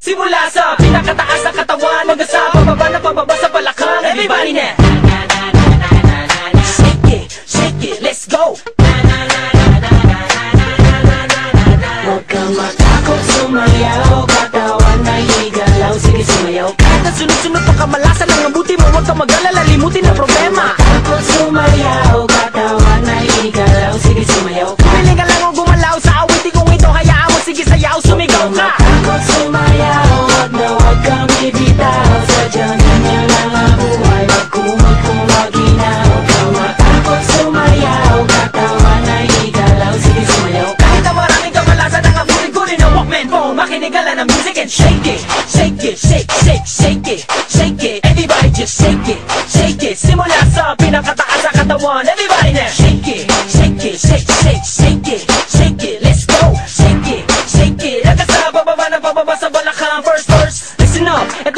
Simula sa pinakataas na katawan Hanggang sa pababa na pababa sa balakang Everybody na. Shake it, shake it, let's go. Huwag kang matakot sumayaw. Katawan ay igalaw Sige sumayaw Kahit ang sunod-sunod pa kamalasan Ang mabuti mo. Huwag kang mag-alala Limutin ang problema Shake it, shake, shake, shake it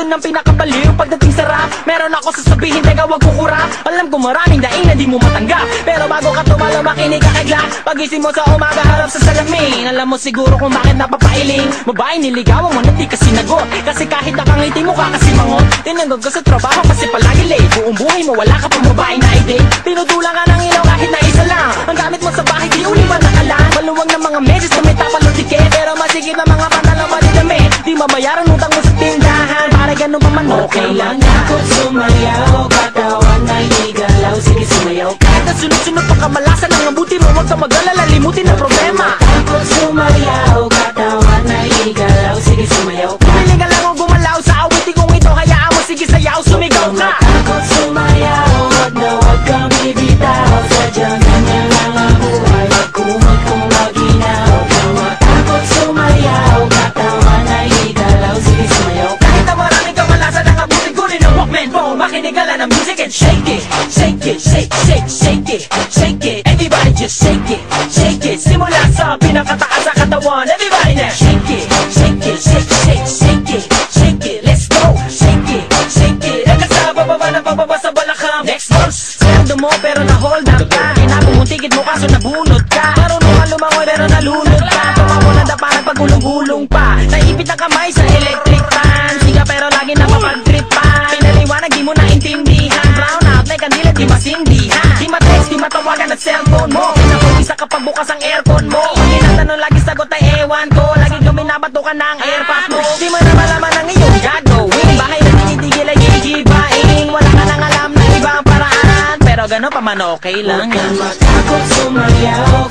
Ito nang pinakabaliw pagdating sa rap. Meron ako sasabihin, teka wag kukurap Alam ko maraming daing na di mo matanggap. Pero bago ka tumalo, makinig ka kay Glock. Pagising mo sa umaga, harap sa salamin. Alam mo siguro kung bakit napapailing. Babae niligawan mo na di ka sinagot. Kasi kahit nakangiti mo ka kasi mangot Tinanggag ka sa trabaho kasi palagi late. Buong buhay mo wala ka pang babae na i-date. Pinutulang ka ng ilaw kahit na isa lang. Ang gamit mo sa bahay di uli ba nakalan Maluwag ng mga meses na may tapalong tiket Pero masigit na mga ganun pa man okay lang. Takot sumayaw Katawan ay igalaw Sige sumayaw Kahit na sunod-sunod pa kamalasan Ang mabuti mo Huwag ka mag-alala. Limutin ang problema shake, shake, shake it Shake it, everybody just shake it Shake it, simula sa pinakataas sa katawan Everybody now Shake it, shake it, shake, shake, shake it Shake it, let's go Shake it, shake it. Hanggang sa bababa na bababa sa balakang? Next verse Sweldo mo pero na-hold up ka. Ticket mo kaso nabunot ka. Marunong ka lumangoy pero nalunod ka. Tumawa na da parang pagulong-gulong pa. Naipit ang kamay sa electric fan. Siga pero lagi napapag-tripan matawagan at cellphone mo. Pinapag-isa kapag bukas ang aircon mo. Pag tinatanong lagi sagot ay ewan ko. Lagi kang binabatukan ng airpads mo. Di mo na malaman ang iyong gagawin. Bahay na tinitigil ay gigibain. Wala ka nang alam na ibang paraan. Pero gano'n pa man okay lang. Huwag kang matakot sumayaw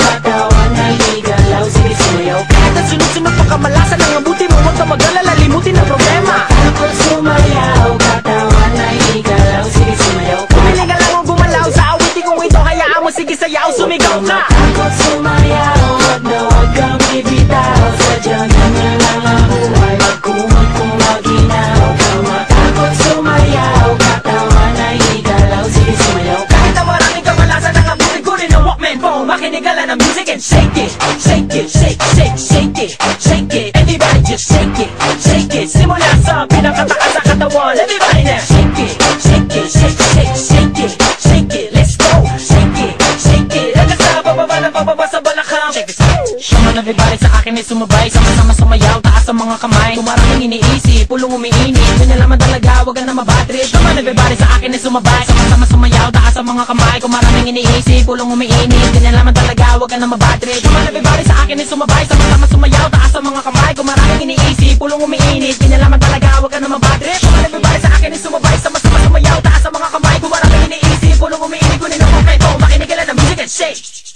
and shake it Shake it, shake, shake, shake it Shake it, everybody just shake it Shake it, simula sa pinakataas sa katawan. Everybody now Shake it, shake it, shake, shake, shake it Shake it, let's go Shake it, shake it. Hanggang sa bababa na bababa sa balakang. Check this out. Everybody sa akin ay sumabay. Sama-sama sumayaw, taas ang mga kamay. Kung maraming iniisip, pulong umiinit. Ganyan naman talaga, wag ka na mabatrip on everybody sa akin ay sumabay. Sama-sama sumayaw, taas ang mga kamay Kung maraming iniisip, pulong umiinit. Ganyan naman talaga, wag ka na Come on everybody sa akin ay sumabay. Sama-sama sumayaw, taas ang mga kamay Kung maraming iniisip, pulong umiinit. Ganyan naman talaga, wag ka na Come on everybody sa akin ay sumabay. Sama-sama sumayaw, taas ang mga kamay Kung maraming iniisip, pulong umiinit. Kunin mga kayo, makinig ka lang ng music and shake